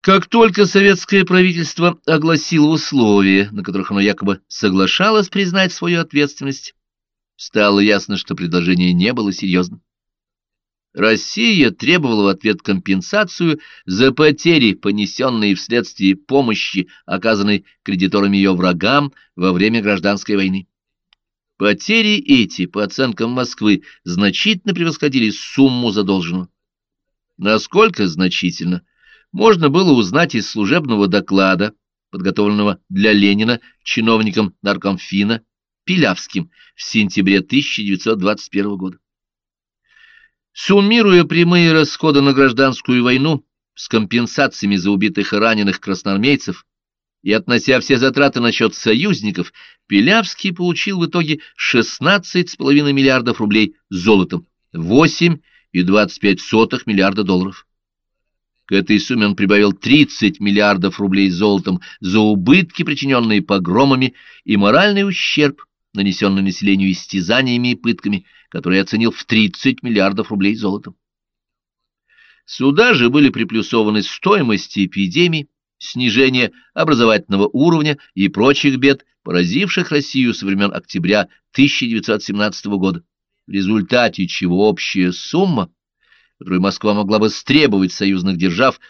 Как только советское правительство огласило условия, на которых оно якобы соглашалось признать свою ответственность, стало ясно, что предложение не было серьезным. Россия требовала в ответ компенсацию за потери, понесенные вследствие помощи, оказанной кредиторами ее врагам во время гражданской войны. Потери эти, по оценкам Москвы, значительно превосходили сумму задолженную. Насколько значительно, можно было узнать из служебного доклада, подготовленного для Ленина чиновником наркомфина Пилявским в сентябре 1921 года. Суммируя прямые расходы на гражданскую войну с компенсациями за убитых и раненых красноармейцев и относя все затраты на счет союзников, Пилявский получил в итоге 16,5 миллиардов рублей золотом, 8,25 миллиарда долларов. К этой сумме он прибавил 30 миллиардов рублей золотом за убытки, причиненные погромами, и моральный ущерб, нанесенный населению истязаниями и пытками, который оценил в 30 миллиардов рублей золотом. Сюда же были приплюсованы стоимости эпидемий, снижение образовательного уровня и прочих бед, поразивших Россию со времен октября 1917 года, в результате чего общая сумма которую Москва могла бы стребовать союзных держав,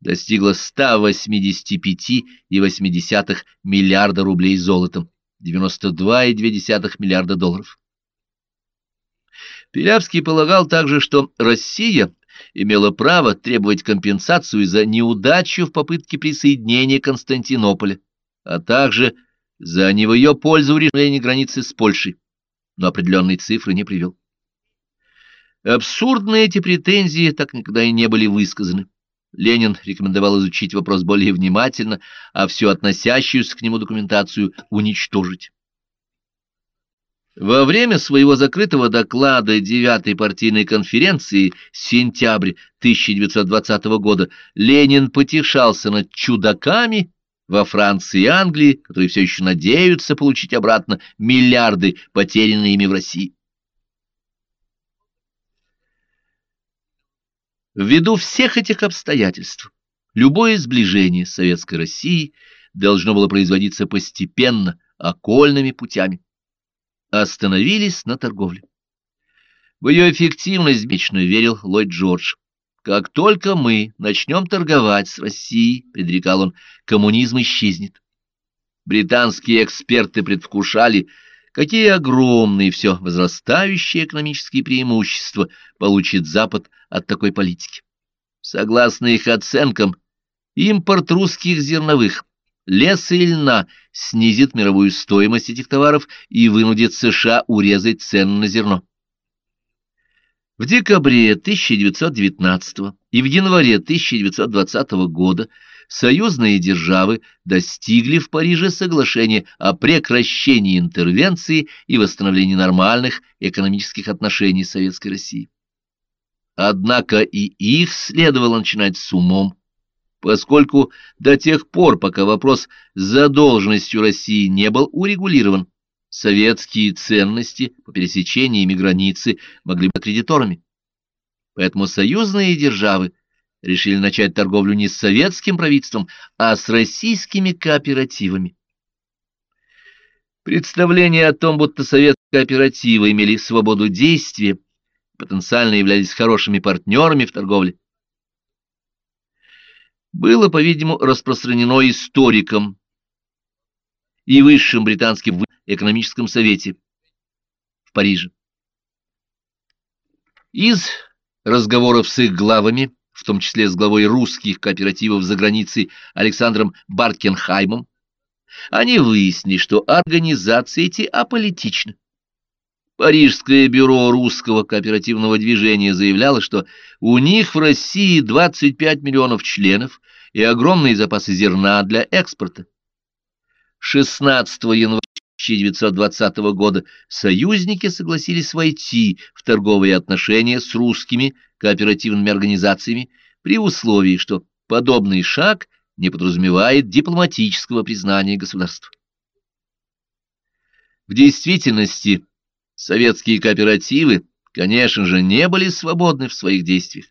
достигла 185,8 миллиарда рублей золотом, 92,2 миллиарда долларов. Пилявский полагал также, что Россия имела право требовать компенсацию за неудачу в попытке присоединения Константинополя, а также за не в ее пользу решение границы с Польшей, но определенной цифры не привел. Абсурдные эти претензии так никогда и не были высказаны. Ленин рекомендовал изучить вопрос более внимательно, а всю относящуюся к нему документацию уничтожить. Во время своего закрытого доклада 9-й партийной конференции сентябрь 1920 года Ленин потешался над чудаками во Франции и Англии, которые все еще надеются получить обратно миллиарды, потерянные ими в России. Ввиду всех этих обстоятельств, любое сближение с Советской Россией должно было производиться постепенно, окольными путями. Остановились на торговле. В ее эффективность вечно верил Ллойд Джордж. Как только мы начнем торговать с Россией, предрекал он, коммунизм исчезнет. Британские эксперты предвкушали, какие огромные все возрастающие экономические преимущества получит Запад от такой политики. Согласно их оценкам, импорт русских зерновых, леса и льна снизит мировую стоимость этих товаров и вынудит США урезать цены на зерно. В декабре 1919 и в январе 1920 года союзные державы достигли в Париже соглашения о прекращении интервенции и восстановлении нормальных экономических отношений с Советской Россией. Однако и их следовало начинать с умом, поскольку до тех пор, пока вопрос с задолженностью России не был урегулирован, советские ценности по пересечении ими границы могли быть кредиторами. Поэтому союзные державы решили начать торговлю не с советским правительством, а с российскими кооперативами. Представление о том, будто советские кооперативы имели свободу действия, потенциально являлись хорошими партнерами в торговле, было, по-видимому, распространено историком и высшим британским экономическом совете в Париже. Из разговоров с их главами, в том числе с главой русских кооперативов за границей Александром Баркенхаймом, они выяснили, что организации эти аполитичны. Парижское бюро русского кооперативного движения заявляло, что у них в России 25 миллионов членов и огромные запасы зерна для экспорта. 16 января 1920 года союзники согласились войти в торговые отношения с русскими кооперативными организациями при условии, что подобный шаг не подразумевает дипломатического признания государства. В действительности, Советские кооперативы, конечно же, не были свободны в своих действиях.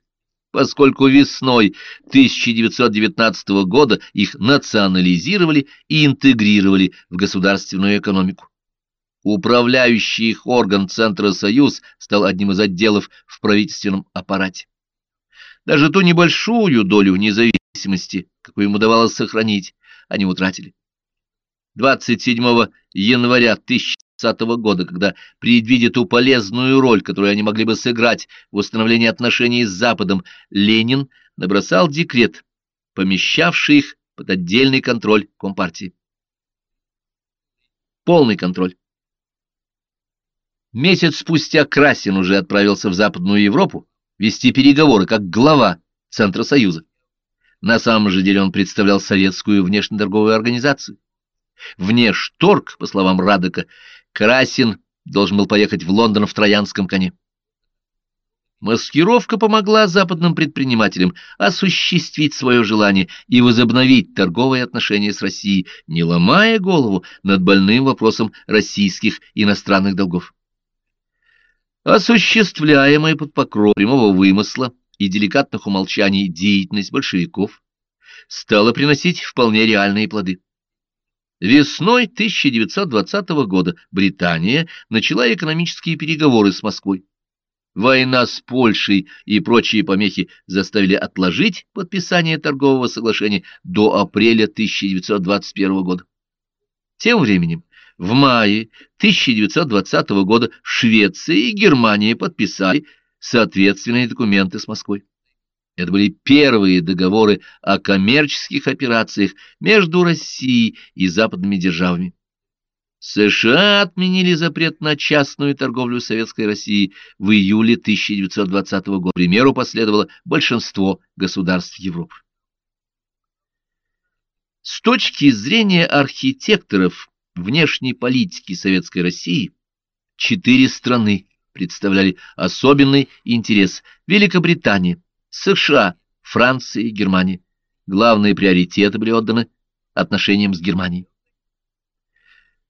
Поскольку весной 1919 года их национализировали и интегрировали в государственную экономику. Управляющий их орган Центра «Союз» стал одним из отделов в правительственном аппарате. Даже ту небольшую долю независимости, какую им удавалось сохранить, они утратили. 27 января 1000 1920 года, когда, предвидя ту полезную роль, которую они могли бы сыграть в установлении отношений с Западом, Ленин набросал декрет, помещавший их под отдельный контроль Компартии. Полный контроль. Месяц спустя Красин уже отправился в Западную Европу вести переговоры как глава Центра Союза. На самом же деле он представлял советскую внешнеторговую организацию. Внешторг, по словам Радека, Красин должен был поехать в Лондон в Троянском коне. Маскировка помогла западным предпринимателям осуществить свое желание и возобновить торговые отношения с Россией, не ломая голову над больным вопросом российских иностранных долгов. Осуществляемая под покровом прямого вымысла и деликатных умолчаний деятельность большевиков стала приносить вполне реальные плоды. Весной 1920 года Британия начала экономические переговоры с Москвой. Война с Польшей и прочие помехи заставили отложить подписание торгового соглашения до апреля 1921 года. Тем временем, в мае 1920 года Швеция и Германия подписали соответственные документы с Москвой. Это были первые договоры о коммерческих операциях между Россией и западными державами. США отменили запрет на частную торговлю Советской России в июле 1920 года. К примеру последовало большинство государств Европы. С точки зрения архитекторов внешней политики Советской России, четыре страны представляли особенный интерес – Великобритания, США, Франция и Германия. Главные приоритеты были отданы отношениям с Германией.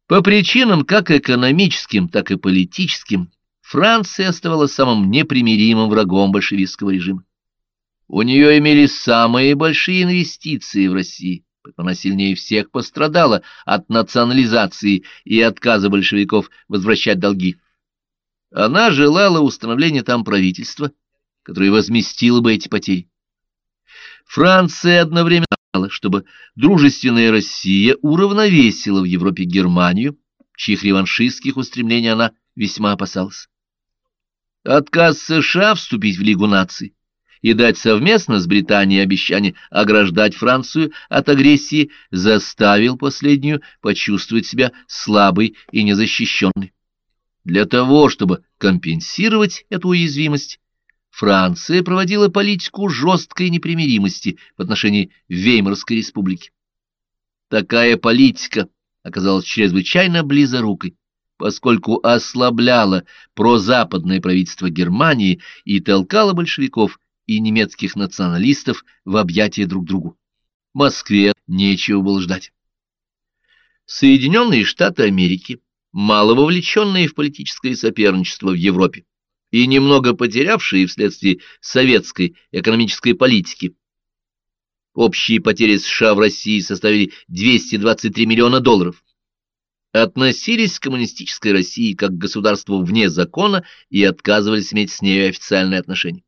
По причинам как экономическим, так и политическим Франция оставалась самым непримиримым врагом большевистского режима. У нее имелись самые большие инвестиции в России, поэтому она сильнее всех пострадала от национализации и отказа большевиков возвращать долги. Она желала установления там правительства, которое возместило бы эти потери. Франция одновременно чтобы дружественная Россия уравновесила в Европе Германию, чьих реваншистских устремлений она весьма опасалась. Отказ США вступить в Лигу наций и дать совместно с Британией обещание ограждать Францию от агрессии заставил последнюю почувствовать себя слабой и незащищенной. Для того, чтобы компенсировать эту уязвимость, Франция проводила политику жесткой непримиримости в отношении Веймарской республики. Такая политика оказалась чрезвычайно близорукой, поскольку ослабляла прозападное правительство Германии и толкала большевиков и немецких националистов в объятия друг другу. Москве нечего было ждать. Соединенные Штаты Америки, мало вовлеченные в политическое соперничество в Европе, и немного потерявшие вследствие советской экономической политики. Общие потери США в России составили 223 миллиона долларов. Относились к коммунистической России как к государству вне закона и отказывались иметь с ней официальные отношения.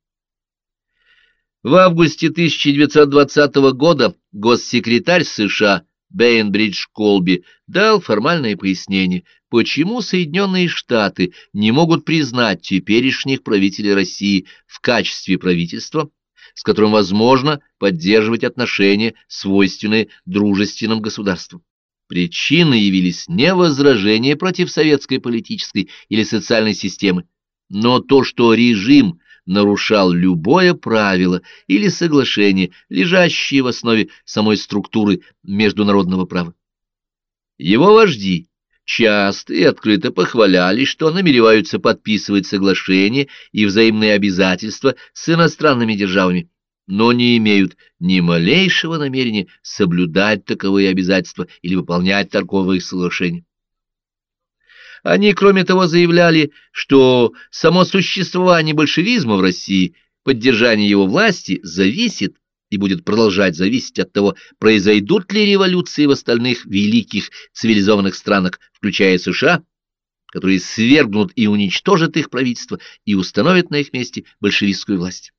В августе 1920 года госсекретарь США Бейнбридж Колби дал формальное пояснение, почему Соединенные Штаты не могут признать теперешних правителей России в качестве правительства, с которым возможно поддерживать отношения, свойственные дружественным государствам. Причиной явились не возражения против советской политической или социальной системы, но то, что режим нарушал любое правило или соглашение, лежащее в основе самой структуры международного права. Его вожди часто и открыто похвалялись, что намереваются подписывать соглашения и взаимные обязательства с иностранными державами, но не имеют ни малейшего намерения соблюдать таковые обязательства или выполнять торговые соглашения. Они, кроме того, заявляли, что само существование большевизма в России Поддержание его власти зависит и будет продолжать зависеть от того, произойдут ли революции в остальных великих цивилизованных странах, включая США, которые свергнут и уничтожат их правительство и установят на их месте большевистскую власть.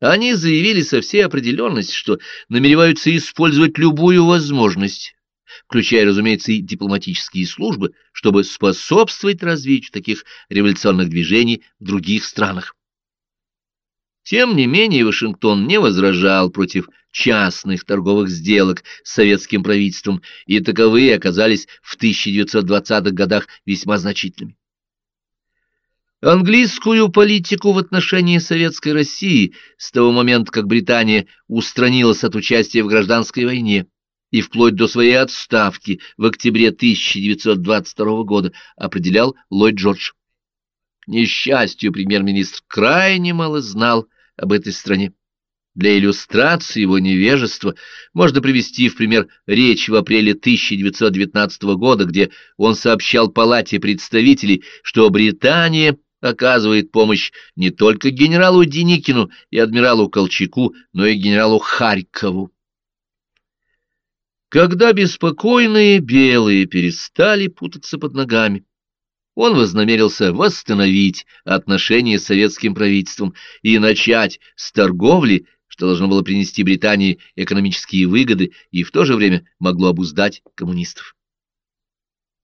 Они заявили со всей определенностью, что намереваются использовать любую возможность, включая, разумеется, и дипломатические службы, чтобы способствовать развитию таких революционных движений в других странах. Тем не менее, Вашингтон не возражал против частных торговых сделок с советским правительством, и таковые оказались в 1920-х годах весьма значительными. Английскую политику в отношении Советской России с того момента, как Британия устранилась от участия в гражданской войне и вплоть до своей отставки в октябре 1922 года, определял Ллойд Джордж. К несчастью, премьер-министр крайне мало знал об этой стране. Для иллюстрации его невежества можно привести в пример речь в апреле 1919 года, где он сообщал Палате представителей, что Британия оказывает помощь не только генералу Деникину и адмиралу Колчаку, но и генералу Харькову. Когда беспокойные белые перестали путаться под ногами, он вознамерился восстановить отношения с советским правительством и начать с торговли, что должно было принести Британии экономические выгоды и в то же время могло обуздать коммунистов.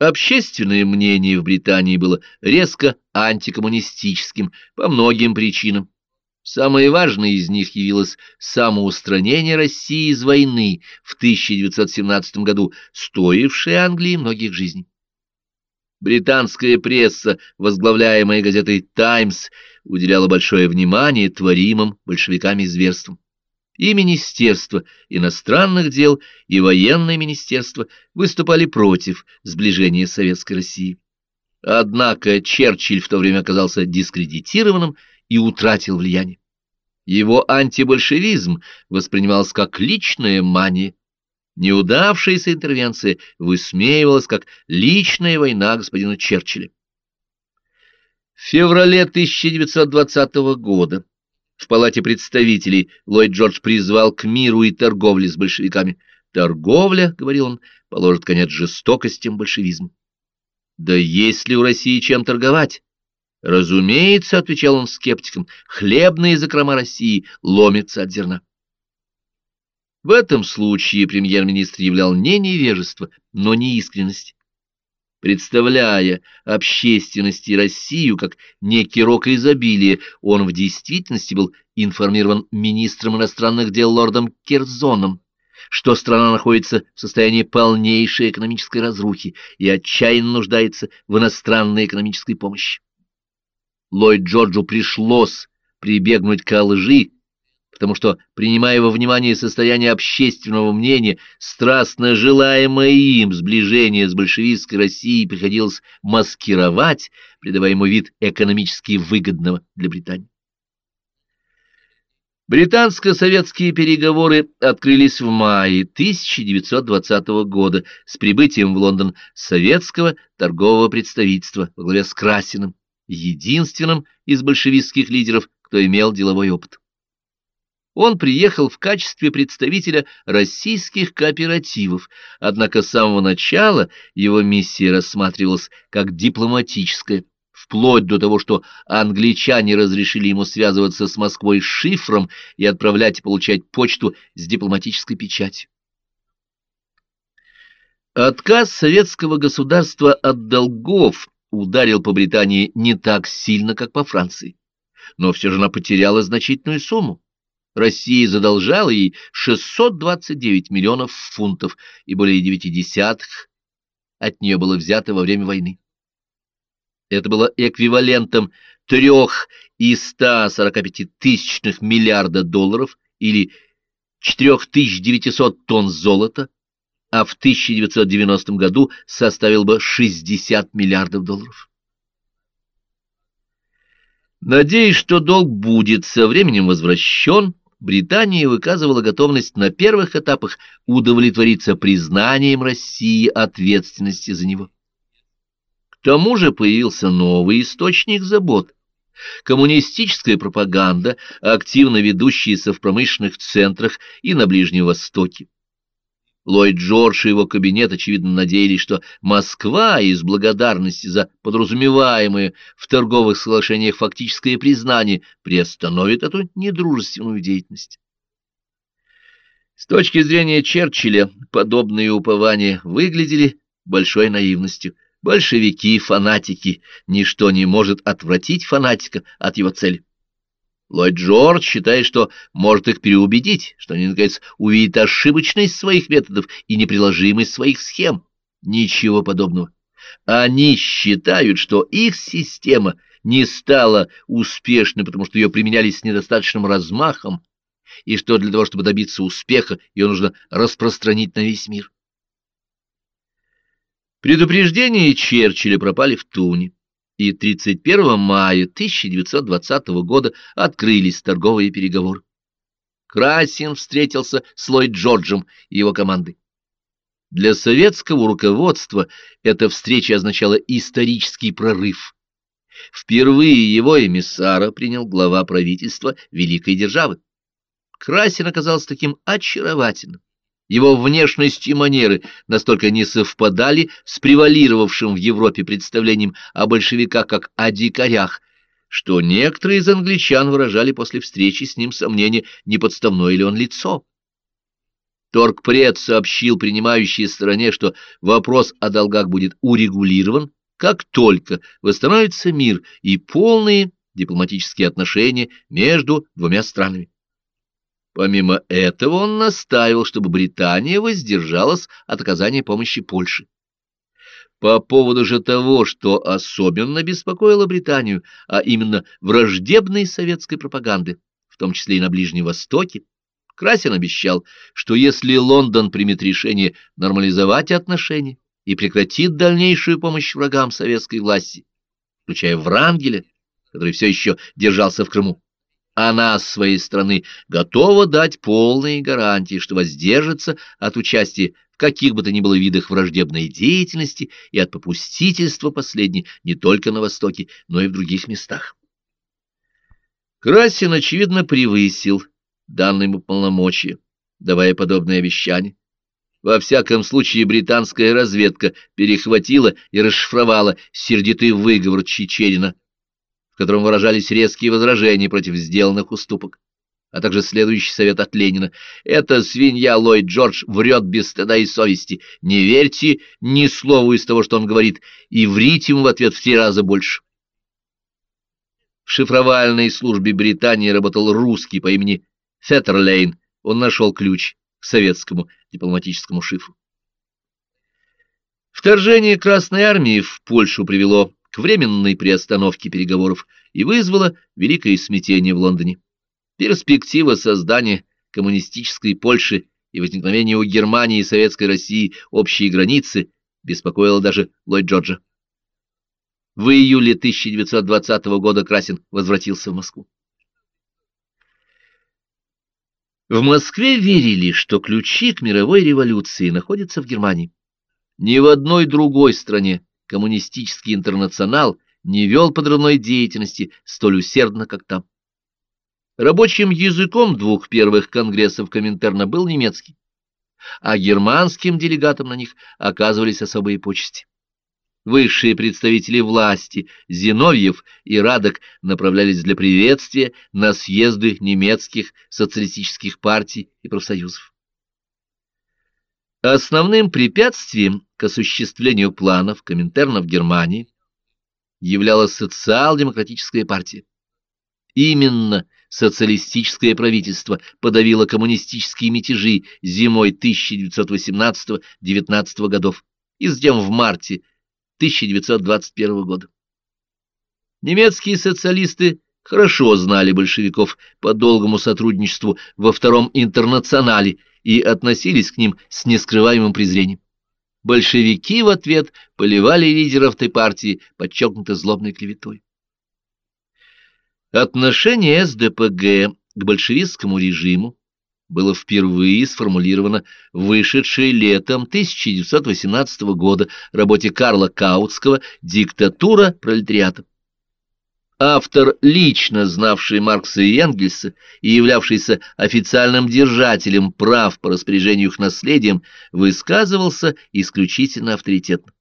Общественное мнение в Британии было резко антикоммунистическим по многим причинам. Самое важное из них явилось самоустранение России из войны в 1917 году, стоившее Англии многих жизней. Британская пресса, возглавляемая газетой «Таймс», уделяла большое внимание творимым большевиками зверствам. И Министерство иностранных дел, и военное министерство выступали против сближения Советской России. Однако Черчилль в то время оказался дискредитированным и утратил влияние. Его антибольшевизм воспринимался как личная мания, Неудавшаяся интервенция высмеивалась как личная война господина Черчилля. В феврале 1920 года в Палате представителей Ллойд Джордж призвал к миру и торговле с большевиками. «Торговля, — говорил он, — положит конец жестокостям большевизма». «Да есть ли у России чем торговать?» «Разумеется, — отвечал он скептикам, — хлебные закрома России ломятся от зерна». В этом случае премьер-министр являл не невежество, но неискренность. Представляя общественности Россию как некий рок изобилия, он в действительности был информирован министром иностранных дел лордом Керзоном, что страна находится в состоянии полнейшей экономической разрухи и отчаянно нуждается в иностранной экономической помощи. Ллойд Джорджу пришлось прибегнуть к лжи, потому что, принимая во внимание состояние общественного мнения, страстно желаемое им сближение с большевистской Россией приходилось маскировать, придавая ему вид экономически выгодного для Британии. Британско-советские переговоры открылись в мае 1920 года с прибытием в Лондон советского торгового представительства во главе с Красиным, единственным из большевистских лидеров, кто имел деловой опыт. Он приехал в качестве представителя российских кооперативов, однако с самого начала его миссия рассматривалась как дипломатическая, вплоть до того, что англичане разрешили ему связываться с Москвой шифром и отправлять и получать почту с дипломатической печатью. Отказ советского государства от долгов ударил по Британии не так сильно, как по Франции, но все же она потеряла значительную сумму. Россия задолжала ей 629 миллионов фунтов, и более девяти десятых от нее было взято во время войны. Это было эквивалентом трех и 145 тысячных миллиарда долларов или 4900 тонн золота, а в 1990 году составил бы 60 миллиардов долларов. Надеясь, что долг будет со временем возвращен, Британия выказывала готовность на первых этапах удовлетвориться признанием России ответственности за него. К тому же появился новый источник забот Коммунистическая пропаганда, активно ведущаяся в промышленных центрах и на Ближнем Востоке. Ллойд Джордж и его кабинет, очевидно, надеялись, что Москва из благодарности за подразумеваемое в торговых соглашениях фактическое признание приостановит эту недружественную деятельность. С точки зрения Черчилля, подобные упования выглядели большой наивностью. Большевики — фанатики, ничто не может отвратить фанатика от его цели. Ллойд Джордж считает, что может их переубедить, что они, наконец, увидят ошибочность своих методов и неприложимость своих схем. Ничего подобного. Они считают, что их система не стала успешной, потому что ее применяли с недостаточным размахом, и что для того, чтобы добиться успеха, ее нужно распространить на весь мир. Предупреждения Черчилля пропали в туне и 31 мая 1920 года открылись торговые переговоры. Красин встретился с Ллойд Джорджем и его командой. Для советского руководства эта встреча означала исторический прорыв. Впервые его эмиссара принял глава правительства великой державы. Красин оказался таким очаровательным, его внешность и манеры настолько не совпадали с превалировавшим в Европе представлением о большевиках как о дикарях, что некоторые из англичан выражали после встречи с ним сомнение, не подставное ли он лицо. Торгпред сообщил принимающей стороне, что вопрос о долгах будет урегулирован, как только восстановится мир и полные дипломатические отношения между двумя странами. Помимо этого он настаивал, чтобы Британия воздержалась от оказания помощи Польше. По поводу же того, что особенно беспокоило Британию, а именно враждебной советской пропаганды, в том числе и на Ближнем Востоке, Красин обещал, что если Лондон примет решение нормализовать отношения и прекратит дальнейшую помощь врагам советской власти, включая Врангеля, который все еще держался в Крыму, она, с своей стороны, готова дать полные гарантии, что воздержится от участия в каких бы то ни было видах враждебной деятельности и от попустительства последней не только на Востоке, но и в других местах. Красин, очевидно, превысил данные ему полномочия, давая подобные обещания. Во всяком случае, британская разведка перехватила и расшифровала сердитый выговор Чечерина в котором выражались резкие возражения против сделанных уступок, а также следующий совет от Ленина. «Эта свинья Ллойд Джордж врет без стыда и совести. Не верьте ни слову из того, что он говорит, и врите ему в ответ в три раза больше». В шифровальной службе Британии работал русский по имени Феттерлейн. Он нашел ключ к советскому дипломатическому шифру. Вторжение Красной Армии в Польшу привело к временной приостановке переговоров и вызвало великое смятение в Лондоне. Перспектива создания коммунистической Польши и возникновения у Германии и Советской России общей границы беспокоила даже Ллойд Джорджа. В июле 1920 года Красин возвратился в Москву. В Москве верили, что ключи к мировой революции находятся в Германии. Ни в одной другой стране коммунистический интернационал не вел подрывной деятельности столь усердно, как там. Рабочим языком двух первых конгрессов Коминтерна был немецкий, а германским делегатам на них оказывались особые почести. Высшие представители власти, Зиновьев и Радок, направлялись для приветствия на съезды немецких социалистических партий и профсоюзов. Основным препятствием к осуществлению планов Коминтерна в Германии являлась социал-демократическая партия. Именно социалистическое правительство подавило коммунистические мятежи зимой 1918-19 годов и затем в марте 1921 года. Немецкие социалисты хорошо знали большевиков по долгому сотрудничеству во Втором интернационале и относились к ним с нескрываемым презрением. Большевики в ответ поливали лидеров этой партии подчеркнуто злобной клеветой. Отношение СДПГ к большевистскому режиму было впервые сформулировано вышедшей летом 1918 года работе Карла Каутского «Диктатура пролетариата». Автор, лично знавший Маркса и Энгельса и являвшийся официальным держателем прав по распоряжению их наследием, высказывался исключительно авторитетно.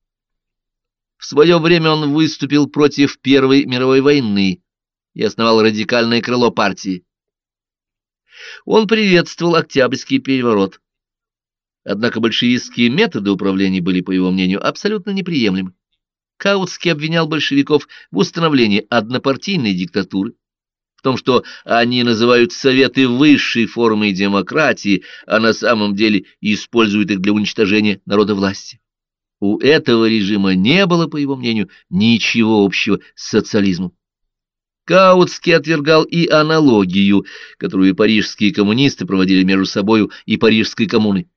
В свое время он выступил против Первой мировой войны и основал радикальное крыло партии. Он приветствовал Октябрьский переворот. Однако большевистские методы управления были, по его мнению, абсолютно неприемлемы. Каутский обвинял большевиков в установлении однопартийной диктатуры, в том, что они называют Советы высшей формой демократии, а на самом деле используют их для уничтожения народа власти. У этого режима не было, по его мнению, ничего общего с социализмом. Каутский отвергал и аналогию, которую парижские коммунисты проводили между собою и парижской коммуной.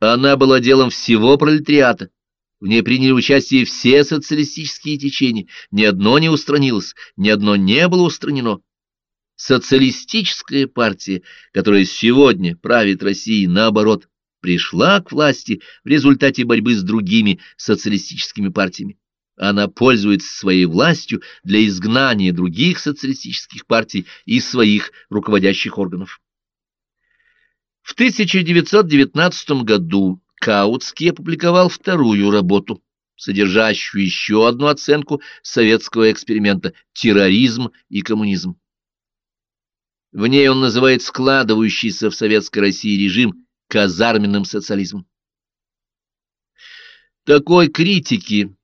Она была делом всего пролетариата, в ней приняли участие все социалистические течения, ни одно не устранилось, ни одно не было устранено. Социалистическая партия, которая сегодня правит Россией, наоборот, пришла к власти в результате борьбы с другими социалистическими партиями. Она пользуется своей властью для изгнания других социалистических партий из своих руководящих органов. В 1919 году Каутский опубликовал вторую работу, содержащую еще одну оценку советского эксперимента «Терроризм и коммунизм». В ней он называет складывающийся в советской России режим казарменным социализмом. Такой критики,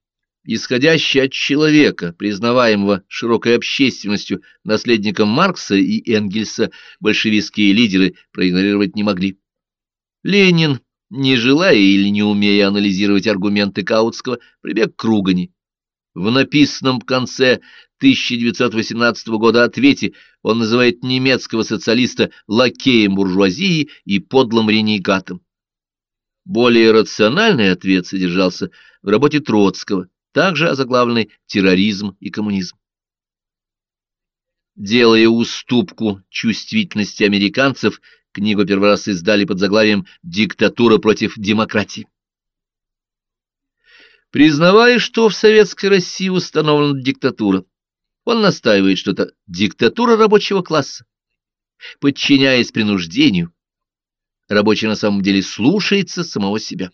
исходящей от человека, признаваемого широкой общественностью наследником Маркса и Энгельса, большевистские лидеры проигнорировать не могли. Ленин не желая или не умея анализировать аргументы Каутского, прибег к ругани. В написанном конце 1918 года ответе он называет немецкого социалиста лакеем буржуазии и подлым ренегатом. Более рациональный ответ содержался в работе Троцкого, также озаглавленной «Терроризм и коммунизм». Делая уступку чувствительности американцев Книгу первый раз издали под заглавием «Диктатура против демократии». Признавая, что в Советской России установлена диктатура, он настаивает, что это диктатура рабочего класса. Подчиняясь принуждению, рабочий на самом деле слушается самого себя.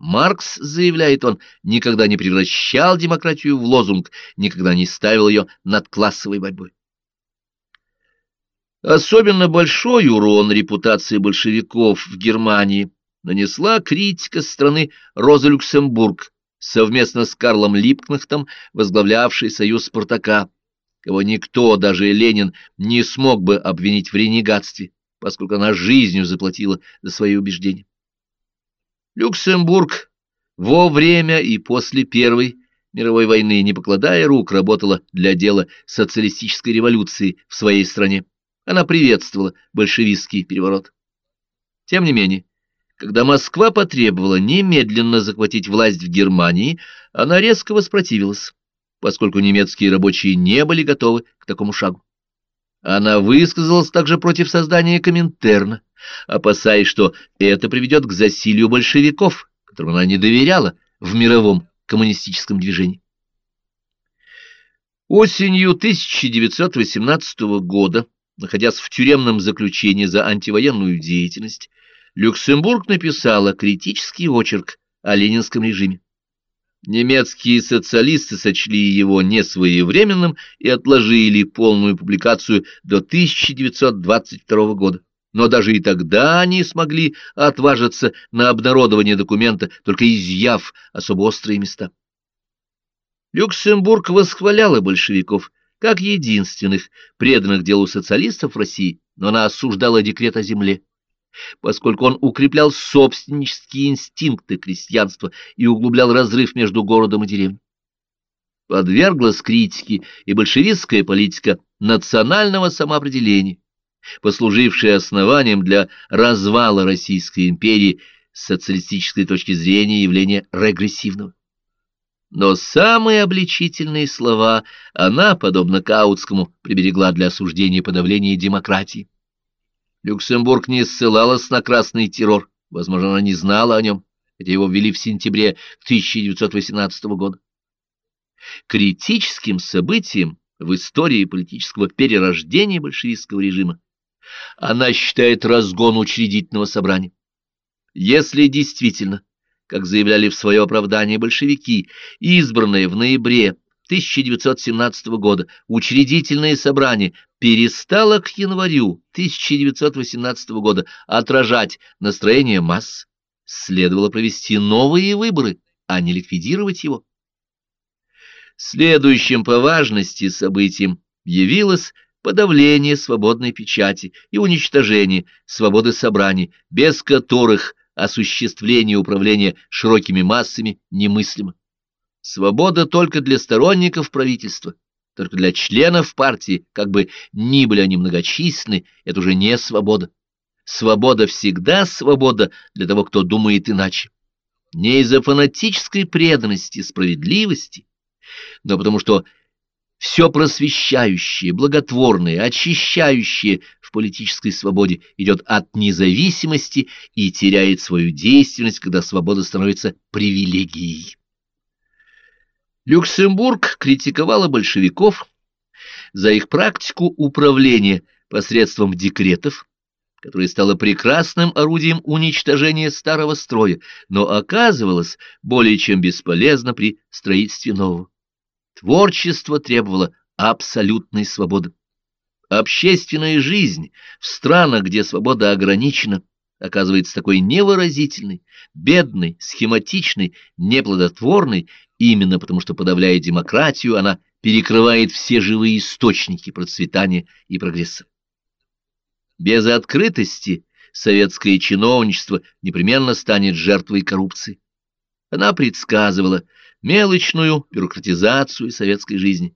Маркс, заявляет он, никогда не превращал демократию в лозунг, никогда не ставил ее над классовой борьбой. Особенно большой урон репутации большевиков в Германии нанесла критика страны Роза Люксембург, совместно с Карлом Липкнахтом, возглавлявший союз Спартака, кого никто, даже Ленин, не смог бы обвинить в ренегатстве, поскольку она жизнью заплатила за свои убеждения. Люксембург во время и после Первой мировой войны, не покладая рук, работала для дела социалистической революции в своей стране. Она приветствовала большевистский переворот. Тем не менее, когда Москва потребовала немедленно захватить власть в Германии, она резко воспротивилась, поскольку немецкие рабочие не были готовы к такому шагу. Она высказалась также против создания Коминтерна, опасаясь, что это приведет к засилию большевиков, которым она не доверяла в мировом коммунистическом движении. Осенью 1918 года находясь в тюремном заключении за антивоенную деятельность, Люксембург написала критический очерк о ленинском режиме. Немецкие социалисты сочли его несвоевременным и отложили полную публикацию до 1922 года. Но даже и тогда они смогли отважиться на обнародование документа, только изъяв особо острые места. Люксембург восхваляла большевиков как единственных преданных делу социалистов в России, но она осуждала декрет о земле, поскольку он укреплял собственнические инстинкты крестьянства и углублял разрыв между городом и деревней. Подверглась критике и большевистская политика национального самоопределения, послужившая основанием для развала Российской империи с социалистической точки зрения явления регрессивного. Но самые обличительные слова она, подобно Каутскому, приберегла для осуждения подавления демократии. Люксембург не ссылалась на красный террор, возможно, она не знала о нем, хотя его ввели в сентябре 1918 года. Критическим событием в истории политического перерождения большевистского режима. Она считает разгон учредительного собрания. Если действительно, как заявляли в свое оправдание большевики, избранное в ноябре 1917 года учредительное собрание перестало к январю 1918 года отражать настроение масс, следовало провести новые выборы, а не ликвидировать его. Следующим по важности событием явилось подавление свободной печати и уничтожение свободы собраний, без которых осуществление управления широкими массами немыслимо. Свобода только для сторонников правительства, только для членов партии, как бы ни были они многочисленны, это уже не свобода. Свобода всегда свобода для того, кто думает иначе. Не из-за фанатической преданности, справедливости, но потому что все просвещающее, благотворное, очищающее в политической свободе идет от независимости и теряет свою действенность, когда свобода становится привилегией. Люксембург критиковала большевиков за их практику управления посредством декретов, которое стало прекрасным орудием уничтожения старого строя, но оказывалось более чем бесполезно при строительстве нового. Творчество требовало абсолютной свободы. Общественная жизнь в странах, где свобода ограничена, оказывается такой невыразительной, бедной, схематичной, неплодотворной, именно потому что, подавляя демократию, она перекрывает все живые источники процветания и прогресса. Без открытости советское чиновничество непременно станет жертвой коррупции. Она предсказывала мелочную бюрократизацию советской жизни.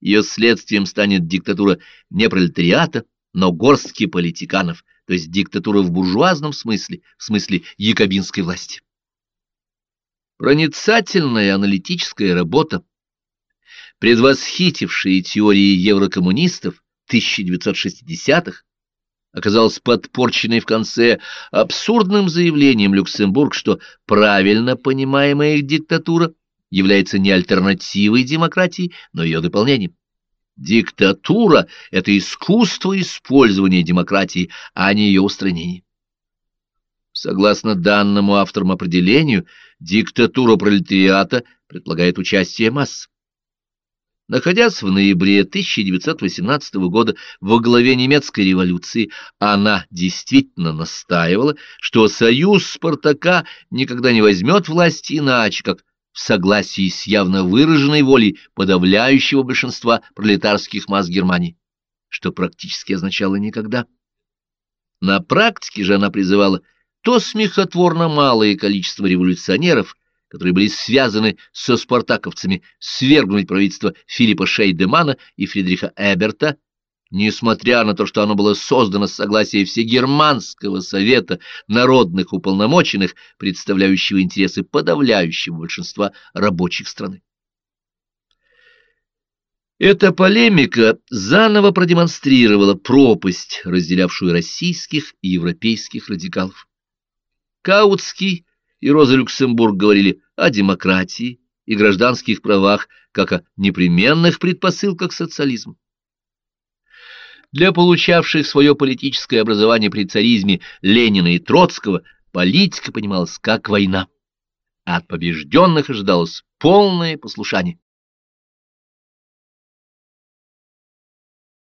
Ее следствием станет диктатура не пролетариата, но горстки политиканов, то есть диктатура в буржуазном смысле, в смысле якобинской власти. Проницательная аналитическая работа, предвосхитившая теории еврокоммунистов 1960-х, оказалась подпорченной в конце абсурдным заявлением Люксембург, что правильно понимаемая их диктатура является не альтернативой демократии, но ее дополнением. Диктатура — это искусство использования демократии, а не ее устранения. Согласно данному авторам определению, диктатура пролетариата предполагает участие масс. Находясь в ноябре 1918 года во главе немецкой революции, она действительно настаивала, что союз Спартака никогда не возьмет власти иначе, как в согласии с явно выраженной волей подавляющего большинства пролетарских масс Германии, что практически означало никогда. На практике же она призывала то смехотворно малое количество революционеров, которые были связаны со спартаковцами, свергнуть правительство Филиппа Шейдемана и Фридриха Эберта, несмотря на то, что оно было создано с согласия Всегерманского совета народных уполномоченных, представляющего интересы подавляющего большинства рабочих страны. Эта полемика заново продемонстрировала пропасть, разделявшую российских и европейских радикалов. Каутский и Роза Люксембург говорили о демократии и гражданских правах как о непременных предпосылках социализма. Для получавших свое политическое образование при царизме Ленина и Троцкого политика понималась как война, от побежденных ожидалось полное послушание.